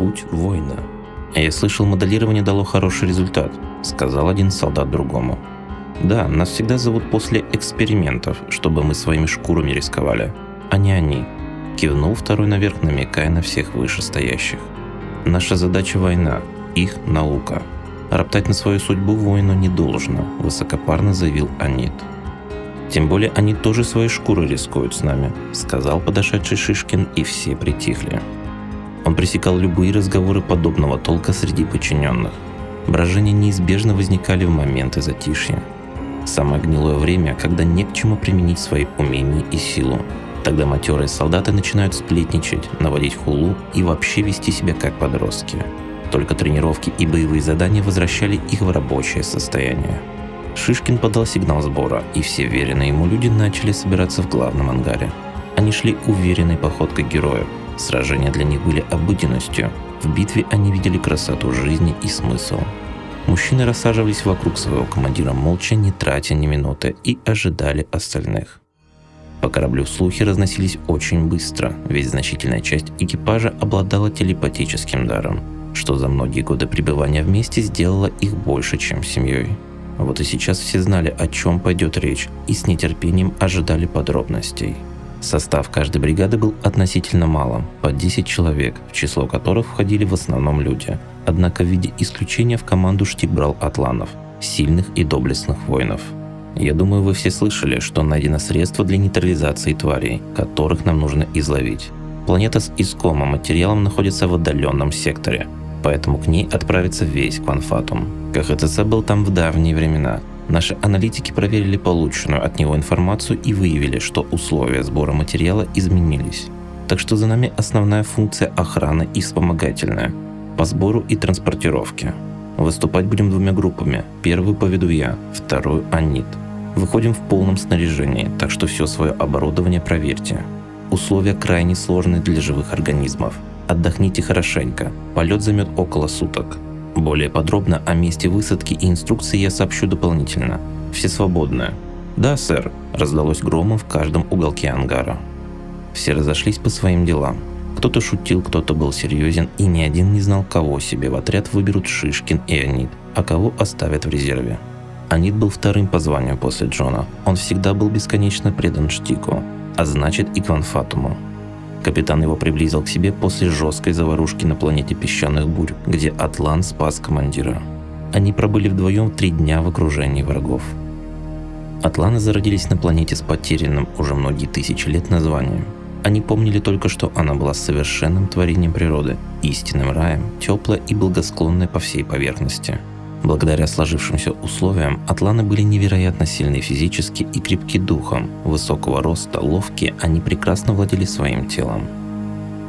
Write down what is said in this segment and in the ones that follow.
Путь воина. Я слышал, моделирование дало хороший результат, сказал один солдат другому. Да, нас всегда зовут после экспериментов, чтобы мы своими шкурами рисковали, а не они. Кивнул второй наверх, намекая на всех вышестоящих. Наша задача – война, их – наука. Роптать на свою судьбу воину не должно, высокопарно заявил Анит. Тем более они тоже свои шкуры рискуют с нами, сказал подошедший Шишкин, и все притихли. Он пресекал любые разговоры подобного толка среди подчиненных. Брожения неизбежно возникали в моменты затишья. Самое гнилое время, когда не к чему применить свои умения и силу. Тогда матерые солдаты начинают сплетничать, наводить хулу и вообще вести себя как подростки. Только тренировки и боевые задания возвращали их в рабочее состояние. Шишкин подал сигнал сбора, и все веренные ему люди начали собираться в главном ангаре. Они шли уверенной походкой героев. Сражения для них были обыденностью. В битве они видели красоту жизни и смысл. Мужчины рассаживались вокруг своего командира молча, не тратя ни минуты, и ожидали остальных. По кораблю слухи разносились очень быстро, ведь значительная часть экипажа обладала телепатическим даром, что за многие годы пребывания вместе сделало их больше, чем семьей. Вот и сейчас все знали, о чем пойдет речь, и с нетерпением ожидали подробностей. Состав каждой бригады был относительно малым, по 10 человек, в число которых входили в основном люди. Однако в виде исключения в команду штик брал атланов, сильных и доблестных воинов. Я думаю, вы все слышали, что найдено средство для нейтрализации тварей, которых нам нужно изловить. Планета с искомым материалом находится в отдаленном секторе, поэтому к ней отправится весь Кванфатум. КХЦЦ был там в давние времена. Наши аналитики проверили полученную от него информацию и выявили, что условия сбора материала изменились. Так что за нами основная функция охраны и вспомогательная по сбору и транспортировке. Выступать будем двумя группами. Первую поведу я, вторую Анит. Выходим в полном снаряжении, так что все свое оборудование проверьте. Условия крайне сложные для живых организмов. Отдохните хорошенько. Полет займет около суток. Более подробно о месте высадки и инструкции я сообщу дополнительно. Все свободны. Да, сэр, раздалось громом в каждом уголке ангара. Все разошлись по своим делам. Кто-то шутил, кто-то был серьезен, и ни один не знал, кого себе в отряд выберут Шишкин и Анит, а кого оставят в резерве. Анит был вторым по званию после Джона. Он всегда был бесконечно предан Штику, а значит и Кванфатуму. Капитан его приблизил к себе после жесткой заварушки на планете песчаных бурь, где Атлан спас командира. Они пробыли вдвоем три дня в окружении врагов. Атланы зародились на планете с потерянным уже многие тысячи лет названием. Они помнили только, что она была совершенным творением природы, истинным раем, теплой и благосклонной по всей поверхности – Благодаря сложившимся условиям, атланы были невероятно сильны физически и крепки духом. Высокого роста, ловкие, они прекрасно владели своим телом.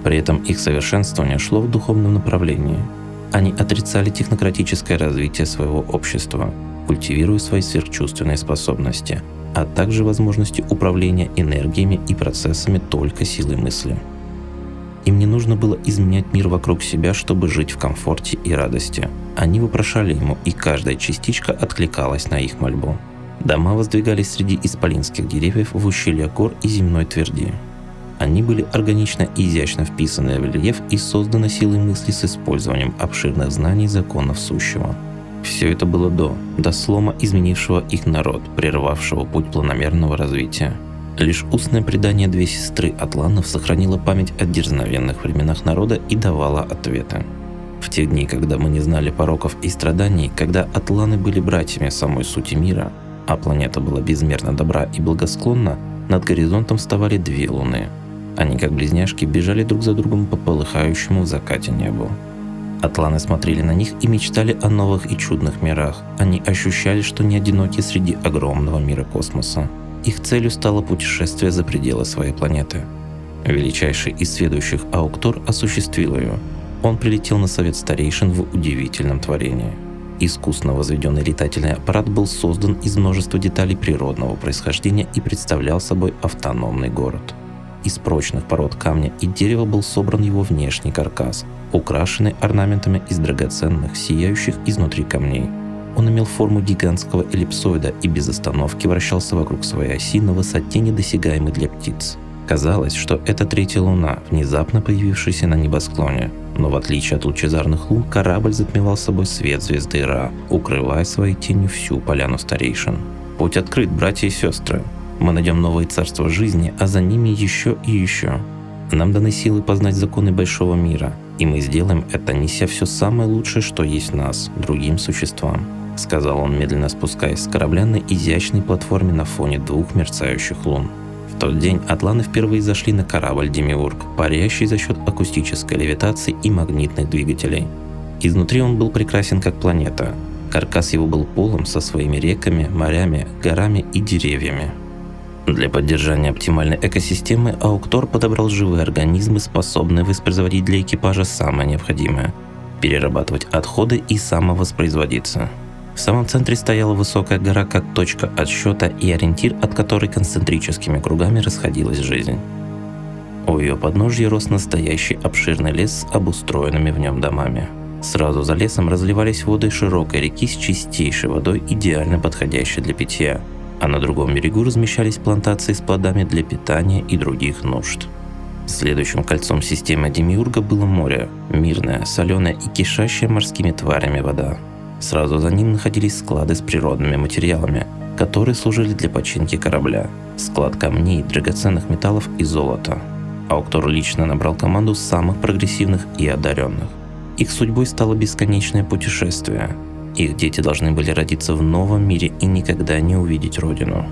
При этом их совершенствование шло в духовном направлении. Они отрицали технократическое развитие своего общества, культивируя свои сверхчувственные способности, а также возможности управления энергиями и процессами только силой мысли. Им не нужно было изменять мир вокруг себя, чтобы жить в комфорте и радости. Они вопрошали ему, и каждая частичка откликалась на их мольбу. Дома воздвигались среди исполинских деревьев в ущелье гор и земной тверди. Они были органично и изящно вписаны в рельеф и созданы силой мысли с использованием обширных знаний законов сущего. Все это было до, до слома изменившего их народ, прервавшего путь планомерного развития. Лишь устное предание две сестры Атланов сохранило память о дерзновенных временах народа и давала ответы. В те дни, когда мы не знали пороков и страданий, когда атланы были братьями самой сути мира, а планета была безмерно добра и благосклонна, над горизонтом вставали две луны. Они, как близняшки, бежали друг за другом по полыхающему в закате небу. Атланы смотрели на них и мечтали о новых и чудных мирах. Они ощущали, что не одиноки среди огромного мира космоса. Их целью стало путешествие за пределы своей планеты. Величайший из следующих Ауктор осуществил ее. Он прилетел на совет старейшин в удивительном творении. Искусно возведенный летательный аппарат был создан из множества деталей природного происхождения и представлял собой автономный город. Из прочных пород камня и дерева был собран его внешний каркас, украшенный орнаментами из драгоценных, сияющих изнутри камней – он имел форму гигантского эллипсоида и без остановки вращался вокруг своей оси на высоте, недосягаемой для птиц. Казалось, что это третья луна, внезапно появившаяся на небосклоне. Но в отличие от лучезарных лун, корабль затмевал собой свет звезды Ра, укрывая своей тенью всю поляну старейшин. Путь открыт, братья и сестры. Мы найдем новые царства жизни, а за ними еще и еще. Нам даны силы познать законы большого мира, и мы сделаем это, неся все самое лучшее, что есть в нас, другим существам», — сказал он, медленно спускаясь с корабля на изящной платформе на фоне двух мерцающих лун тот день атланы впервые зашли на корабль «Демиург», парящий за счет акустической левитации и магнитных двигателей. Изнутри он был прекрасен как планета. Каркас его был полом со своими реками, морями, горами и деревьями. Для поддержания оптимальной экосистемы Ауктор подобрал живые организмы, способные воспроизводить для экипажа самое необходимое – перерабатывать отходы и самовоспроизводиться – в самом центре стояла высокая гора как точка отсчета и ориентир, от которой концентрическими кругами расходилась жизнь. У ее подножья рос настоящий обширный лес с обустроенными в нем домами. Сразу за лесом разливались воды широкой реки с чистейшей водой, идеально подходящей для питья, а на другом берегу размещались плантации с плодами для питания и других нужд. Следующим кольцом системы Демиурга было море, мирное, соленое и кишащее морскими тварями вода – Сразу за ним находились склады с природными материалами, которые служили для починки корабля. Склад камней, драгоценных металлов и золота. Ауктор лично набрал команду самых прогрессивных и одаренных. Их судьбой стало бесконечное путешествие. Их дети должны были родиться в новом мире и никогда не увидеть родину.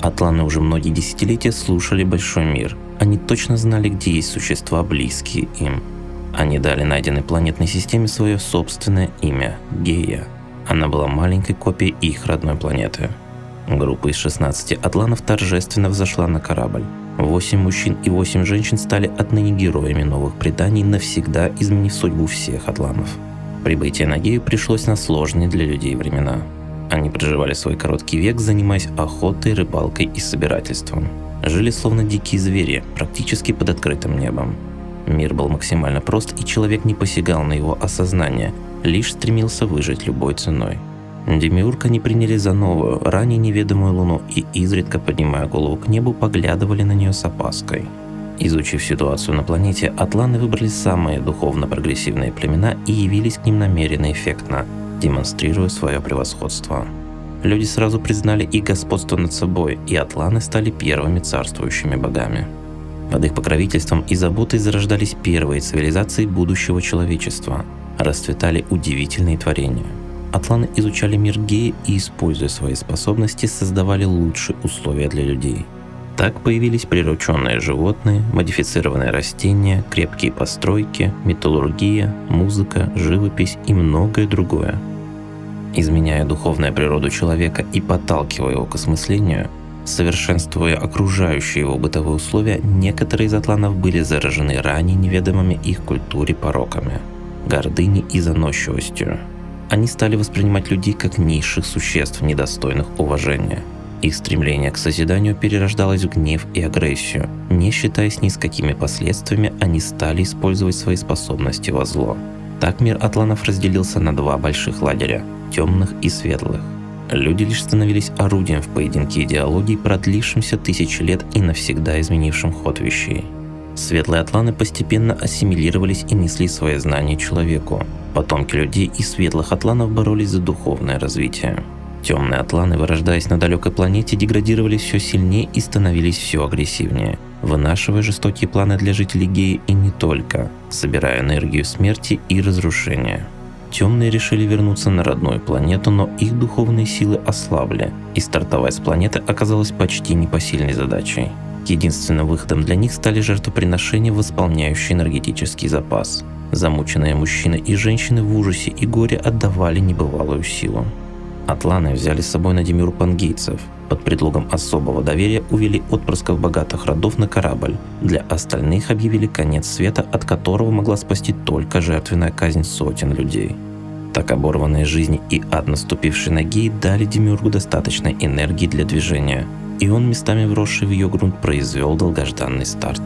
Атланы уже многие десятилетия слушали Большой мир. Они точно знали, где есть существа, близкие им – они дали найденной планетной системе свое собственное имя – Гея. Она была маленькой копией их родной планеты. Группа из 16 атланов торжественно взошла на корабль. Восемь мужчин и восемь женщин стали отныне героями новых преданий, навсегда изменив судьбу всех атланов. Прибытие на Гею пришлось на сложные для людей времена. Они проживали свой короткий век, занимаясь охотой, рыбалкой и собирательством. Жили словно дикие звери, практически под открытым небом. Мир был максимально прост, и человек не посягал на его осознание, лишь стремился выжить любой ценой. Демиурка не приняли за новую, ранее неведомую луну и, изредка поднимая голову к небу, поглядывали на нее с опаской. Изучив ситуацию на планете, атланы выбрали самые духовно прогрессивные племена и явились к ним намеренно эффектно, демонстрируя свое превосходство. Люди сразу признали их господство над собой, и атланы стали первыми царствующими богами. Под их покровительством и заботой зарождались первые цивилизации будущего человечества. Расцветали удивительные творения. Атланы изучали мир геи и, используя свои способности, создавали лучшие условия для людей. Так появились прирученные животные, модифицированные растения, крепкие постройки, металлургия, музыка, живопись и многое другое. Изменяя духовную природу человека и подталкивая его к осмыслению, Совершенствуя окружающие его бытовые условия, некоторые из атланов были заражены ранее неведомыми их культуре пороками, гордыней и заносчивостью. Они стали воспринимать людей как низших существ, недостойных уважения. Их стремление к созиданию перерождалось в гнев и агрессию. Не считаясь ни с какими последствиями, они стали использовать свои способности во зло. Так мир атланов разделился на два больших лагеря – темных и светлых. Люди лишь становились орудием в поединке идеологий, продлившимся тысячи лет и навсегда изменившим ход вещей. Светлые атланы постепенно ассимилировались и несли свои знания человеку. Потомки людей и светлых атланов боролись за духовное развитие. Темные атланы, вырождаясь на далекой планете, деградировались все сильнее и становились все агрессивнее, вынашивая жестокие планы для жителей Геи и не только, собирая энергию смерти и разрушения. Темные решили вернуться на родную планету, но их духовные силы ослабли, и стартовать с планеты оказалось почти непосильной задачей. Единственным выходом для них стали жертвоприношения, восполняющие энергетический запас. Замученные мужчины и женщины в ужасе и горе отдавали небывалую силу. Атланы взяли с собой на Демюр пангейцев. Под предлогом особого доверия увели отпрысков богатых родов на корабль. Для остальных объявили конец света, от которого могла спасти только жертвенная казнь сотен людей. Так оборванные жизни и ад наступившей ноги дали Демиургу достаточной энергии для движения, и он местами вросший в ее грунт произвел долгожданный старт.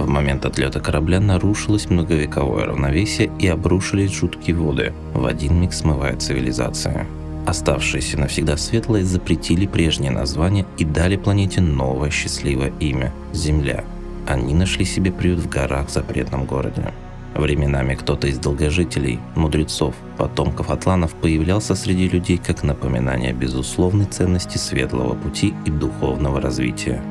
В момент отлета корабля нарушилось многовековое равновесие и обрушились жуткие воды, в один миг смывая цивилизацию. Оставшиеся навсегда светлые запретили прежнее название и дали планете новое счастливое имя – Земля. они нашли себе приют в горах в запретном городе. Временами кто-то из долгожителей, мудрецов, потомков атланов появлялся среди людей как напоминание безусловной ценности светлого пути и духовного развития.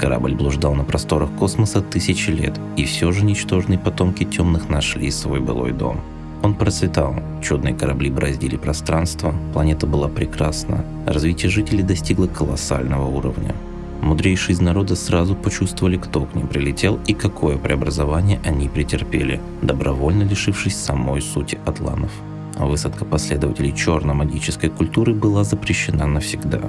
Корабль блуждал на просторах космоса тысячи лет, и все же ничтожные потомки темных нашли свой былой дом. Он процветал, чудные корабли бороздили пространство, планета была прекрасна, развитие жителей достигло колоссального уровня – Мудрейшие из народа сразу почувствовали, кто к ним прилетел и какое преобразование они претерпели, добровольно лишившись самой сути атланов. Высадка последователей черно-магической культуры была запрещена навсегда.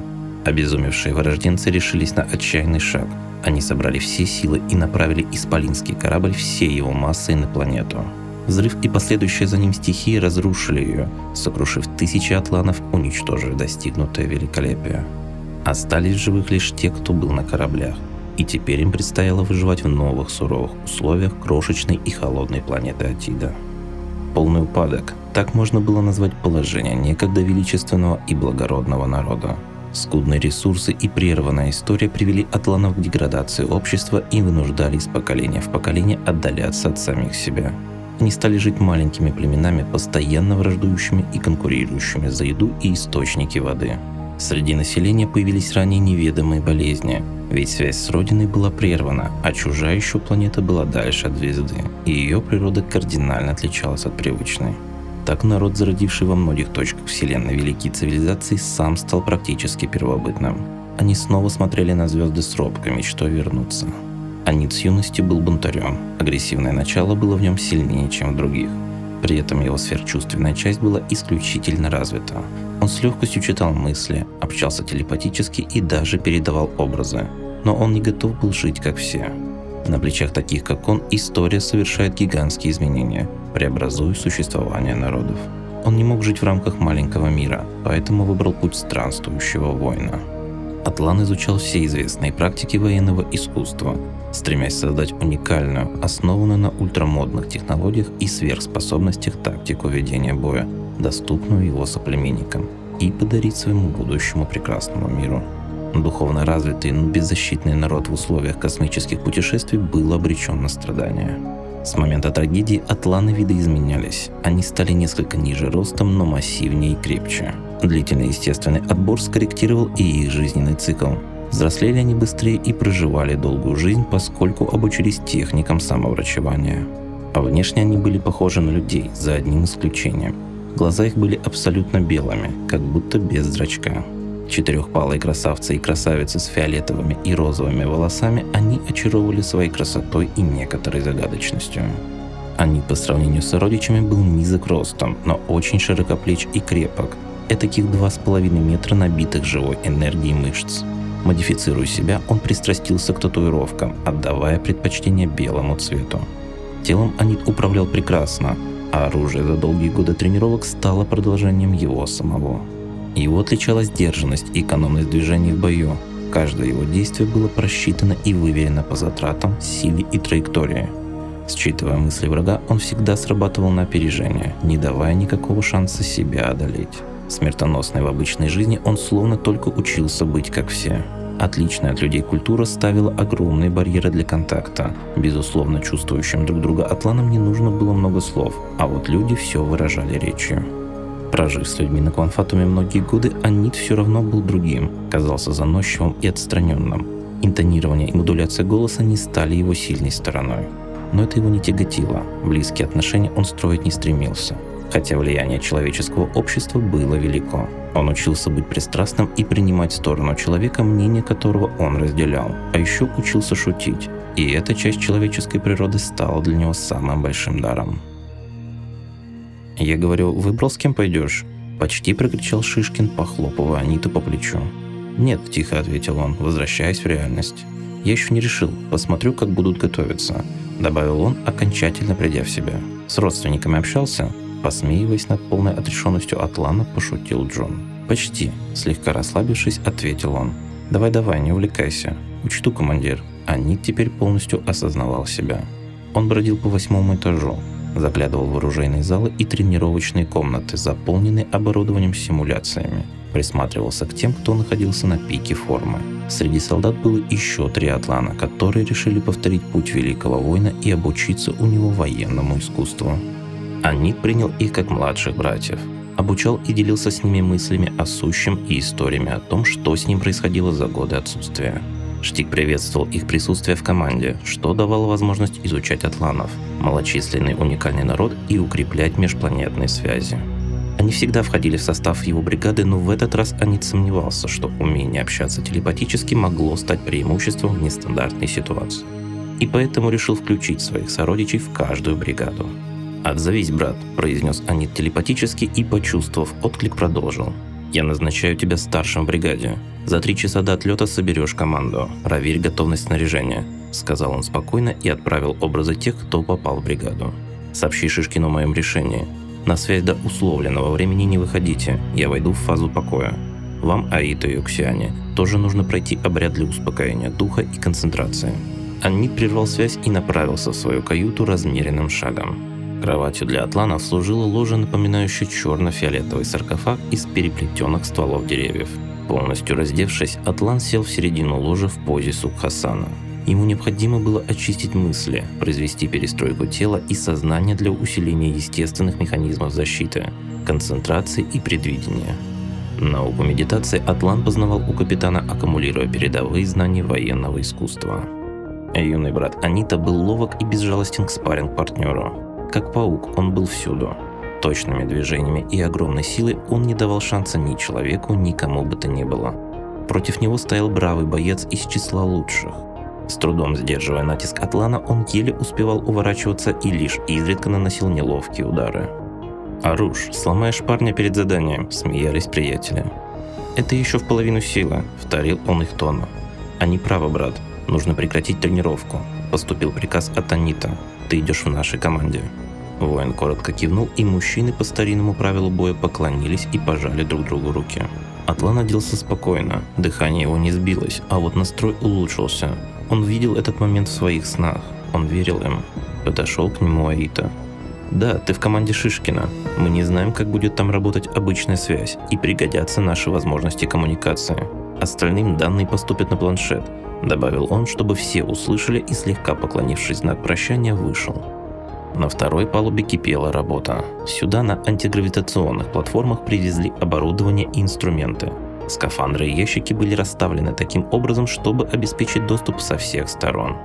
Обезумевшие вырожденцы решились на отчаянный шаг. Они собрали все силы и направили исполинский корабль всей его массой на планету. Взрыв и последующая за ним стихии разрушили ее, сокрушив тысячи атланов, уничтожив достигнутое великолепие. Остались живых лишь те, кто был на кораблях, и теперь им предстояло выживать в новых суровых условиях крошечной и холодной планеты Атида. Полный упадок – так можно было назвать положение некогда величественного и благородного народа. Скудные ресурсы и прерванная история привели атланов к деградации общества и вынуждали из поколения в поколение отдаляться от самих себя. Они стали жить маленькими племенами, постоянно враждующими и конкурирующими за еду и источники воды – Среди населения появились ранее неведомые болезни, ведь связь с Родиной была прервана, а чужая еще планета была дальше от звезды, и ее природа кардинально отличалась от привычной. Так народ, зародивший во многих точках Вселенной великие цивилизации, сам стал практически первобытным. Они снова смотрели на звезды с робкой мечтой вернуться. Анит с юности был бунтарем, агрессивное начало было в нем сильнее, чем в других. При этом его сверхчувственная часть была исключительно развита, он с легкостью читал мысли, общался телепатически и даже передавал образы. Но он не готов был жить как все. На плечах таких, как он, история совершает гигантские изменения, преобразуя существование народов. Он не мог жить в рамках маленького мира, поэтому выбрал путь странствующего воина. Атлан изучал все известные практики военного искусства, стремясь создать уникальную, основанную на ультрамодных технологиях и сверхспособностях тактику ведения боя, доступную его соплеменникам, и подарить своему будущему прекрасному миру. Духовно развитый, но беззащитный народ в условиях космических путешествий был обречен на страдания. С момента трагедии атланы видоизменялись. Они стали несколько ниже ростом, но массивнее и крепче. Длительный естественный отбор скорректировал и их жизненный цикл. Взрослели они быстрее и проживали долгую жизнь, поскольку обучились техникам самоврачевания. А внешне они были похожи на людей, за одним исключением – Глаза их были абсолютно белыми, как будто без зрачка. Четырехпалые красавцы и красавицы с фиолетовыми и розовыми волосами они очаровывали своей красотой и некоторой загадочностью. Они по сравнению с родичами был низок ростом, но очень широкоплеч и крепок. Этаких два с половиной метра набитых живой энергией мышц. Модифицируя себя, он пристрастился к татуировкам, отдавая предпочтение белому цвету. Телом Анит управлял прекрасно, а оружие за долгие годы тренировок стало продолжением его самого. Его отличала сдержанность и экономность движений в бою. Каждое его действие было просчитано и выверено по затратам, силе и траектории. Считывая мысли врага, он всегда срабатывал на опережение, не давая никакого шанса себя одолеть. Смертоносный в обычной жизни он словно только учился быть как все. Отличная от людей культура ставила огромные барьеры для контакта. Безусловно, чувствующим друг друга атланам не нужно было много слов, а вот люди все выражали речью. Прожив с людьми на Кванфатуме многие годы, Анит все равно был другим, казался заносчивым и отстраненным. Интонирование и модуляция голоса не стали его сильной стороной. Но это его не тяготило, близкие отношения он строить не стремился – хотя влияние человеческого общества было велико. Он учился быть пристрастным и принимать сторону человека, мнение которого он разделял, а еще учился шутить, и эта часть человеческой природы стала для него самым большим даром. «Я говорю, выбрал, с кем пойдешь?» Почти прокричал Шишкин, похлопывая Аниту по плечу. «Нет», – тихо ответил он, возвращаясь в реальность. «Я еще не решил, посмотрю, как будут готовиться», – добавил он, окончательно придя в себя. «С родственниками общался?» Посмеиваясь над полной отрешенностью Атлана, пошутил Джон. «Почти», – слегка расслабившись, ответил он. «Давай-давай, не увлекайся. Учту, командир». Анит теперь полностью осознавал себя. Он бродил по восьмому этажу, заглядывал в оружейные залы и тренировочные комнаты, заполненные оборудованием симуляциями. Присматривался к тем, кто находился на пике формы. Среди солдат было еще три атлана, которые решили повторить путь великого воина и обучиться у него военному искусству. Анит принял их как младших братьев, обучал и делился с ними мыслями о сущем и историями о том, что с ним происходило за годы отсутствия. Штик приветствовал их присутствие в команде, что давало возможность изучать атланов, малочисленный уникальный народ и укреплять межпланетные связи. Они всегда входили в состав его бригады, но в этот раз Анит сомневался, что умение общаться телепатически могло стать преимуществом в нестандартной ситуации. И поэтому решил включить своих сородичей в каждую бригаду. «Отзовись, брат», – произнес Анит телепатически и, почувствовав отклик, продолжил. «Я назначаю тебя старшим в бригаде. За три часа до отлета соберешь команду. Проверь готовность снаряжения», – сказал он спокойно и отправил образы тех, кто попал в бригаду. «Сообщи Шишкину о моем решении. На связь до условленного времени не выходите, я войду в фазу покоя. Вам, Аита и Уксиане, тоже нужно пройти обряд для успокоения духа и концентрации». Анит прервал связь и направился в свою каюту размеренным шагом. Кроватью для атланов служила ложа, напоминающая черно-фиолетовый саркофаг из переплетенных стволов деревьев. Полностью раздевшись, атлан сел в середину ложа в позе Сукхасана. Ему необходимо было очистить мысли, произвести перестройку тела и сознания для усиления естественных механизмов защиты, концентрации и предвидения. Науку медитации Атлан познавал у капитана, аккумулируя передовые знания военного искусства. Юный брат Анита был ловок и безжалостен к спарринг-партнеру. Как паук, он был всюду. Точными движениями и огромной силой он не давал шанса ни человеку, ни кому бы то ни было. Против него стоял бравый боец из числа лучших. С трудом сдерживая натиск Атлана, он еле успевал уворачиваться и лишь изредка наносил неловкие удары. «Аруш, сломаешь парня перед заданием», – смеялись приятели. «Это еще в половину силы», – вторил он их тону. «Они правы, брат. Нужно прекратить тренировку», – поступил приказ от Анита. «Ты идешь в нашей команде». Воин коротко кивнул, и мужчины по старинному правилу боя поклонились и пожали друг другу руки. Атлан оделся спокойно, дыхание его не сбилось, а вот настрой улучшился. Он видел этот момент в своих снах, он верил им. Подошел к нему Аита. «Да, ты в команде Шишкина. Мы не знаем, как будет там работать обычная связь, и пригодятся наши возможности коммуникации. Остальным данные поступят на планшет», добавил он, чтобы все услышали и слегка поклонившись знак прощания, вышел. На второй палубе кипела работа. Сюда на антигравитационных платформах привезли оборудование и инструменты. Скафандры и ящики были расставлены таким образом, чтобы обеспечить доступ со всех сторон.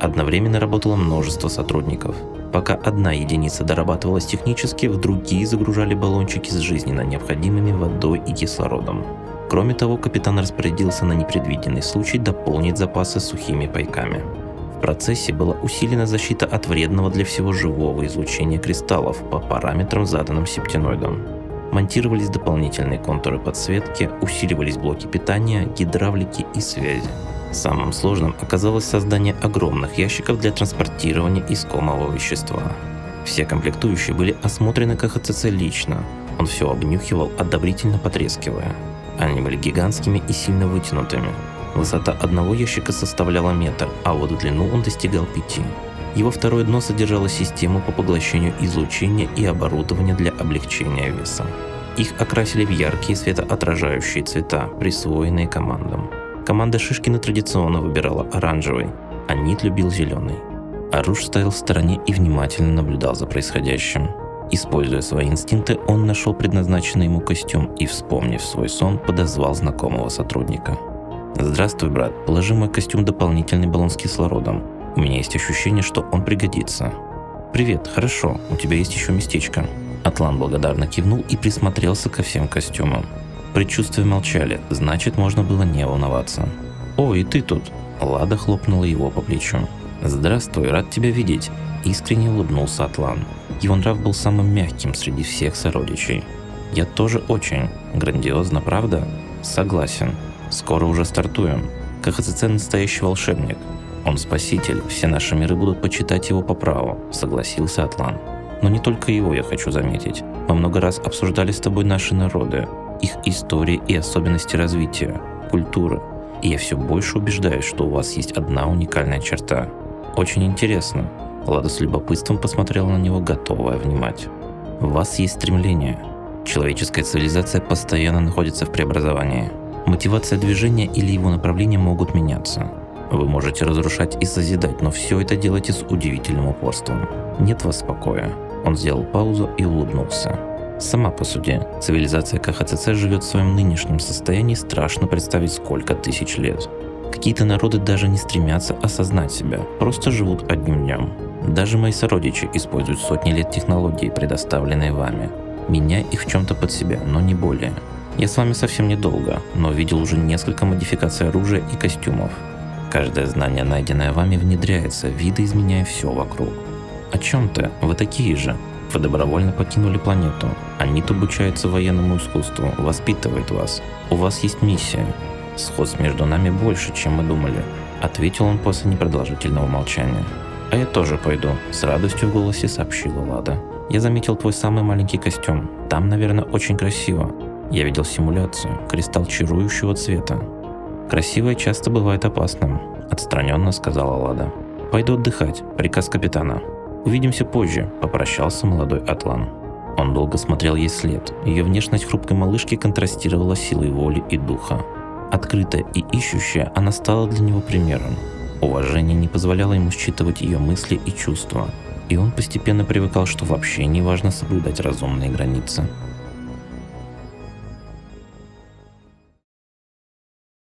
Одновременно работало множество сотрудников. Пока одна единица дорабатывалась технически, в другие загружали баллончики с жизненно необходимыми водой и кислородом. Кроме того, капитан распорядился на непредвиденный случай дополнить запасы сухими пайками. В процессе была усилена защита от вредного для всего живого излучения кристаллов по параметрам, заданным септиноидом. Монтировались дополнительные контуры подсветки, усиливались блоки питания, гидравлики и связи. Самым сложным оказалось создание огромных ящиков для транспортирования искомого вещества. Все комплектующие были осмотрены КХЦЦ лично. Он все обнюхивал, одобрительно потрескивая. Они были гигантскими и сильно вытянутыми, Высота одного ящика составляла метр, а вот длину он достигал пяти. Его второе дно содержало систему по поглощению излучения и оборудование для облегчения веса. Их окрасили в яркие светоотражающие цвета, присвоенные командам. Команда Шишкина традиционно выбирала оранжевый, а Нит любил зеленый. Аруш стоял в стороне и внимательно наблюдал за происходящим. Используя свои инстинкты, он нашел предназначенный ему костюм и, вспомнив свой сон, подозвал знакомого сотрудника – «Здравствуй, брат. Положи мой костюм дополнительный баллон с кислородом. У меня есть ощущение, что он пригодится». «Привет, хорошо. У тебя есть еще местечко». Атлан благодарно кивнул и присмотрелся ко всем костюмам. Предчувствия молчали, значит, можно было не волноваться. «О, и ты тут!» Лада хлопнула его по плечу. «Здравствуй, рад тебя видеть!» Искренне улыбнулся Атлан. Его нрав был самым мягким среди всех сородичей. «Я тоже очень. Грандиозно, правда?» «Согласен. Скоро уже стартуем. КХЦЦ настоящий волшебник. Он спаситель, все наши миры будут почитать его по праву, согласился Атлан. Но не только его я хочу заметить. Мы много раз обсуждали с тобой наши народы, их истории и особенности развития, культуры. И я все больше убеждаюсь, что у вас есть одна уникальная черта. Очень интересно. Лада с любопытством посмотрела на него, готовая внимать. В вас есть стремление. Человеческая цивилизация постоянно находится в преобразовании. Мотивация движения или его направление могут меняться. Вы можете разрушать и созидать, но все это делайте с удивительным упорством. Нет вас покоя. Он сделал паузу и улыбнулся. Сама по сути, цивилизация КХЦЦ живет в своем нынешнем состоянии, страшно представить сколько тысяч лет. Какие-то народы даже не стремятся осознать себя, просто живут одним днем. Даже мои сородичи используют сотни лет технологий, предоставленные вами. Меня их в чем-то под себя, но не более. Я с вами совсем недолго, но видел уже несколько модификаций оружия и костюмов. Каждое знание, найденное вами, внедряется, видоизменяя все вокруг. О чем ты? Вы такие же. Вы добровольно покинули планету. Анит обучается военному искусству, воспитывает вас. У вас есть миссия. Сходств между нами больше, чем мы думали. Ответил он после непродолжительного молчания. «А я тоже пойду», – с радостью в голосе сообщила Лада. «Я заметил твой самый маленький костюм. Там, наверное, очень красиво. Я видел симуляцию, кристалл чарующего цвета. Красивое часто бывает опасным», – отстраненно сказала Лада. «Пойду отдыхать. Приказ капитана». «Увидимся позже», – попрощался молодой Атлан. Он долго смотрел ей след. Ее внешность хрупкой малышки контрастировала силой воли и духа. Открытая и ищущая, она стала для него примером. Уважение не позволяло ему считывать ее мысли и чувства, и он постепенно привыкал, что вообще не важно соблюдать разумные границы.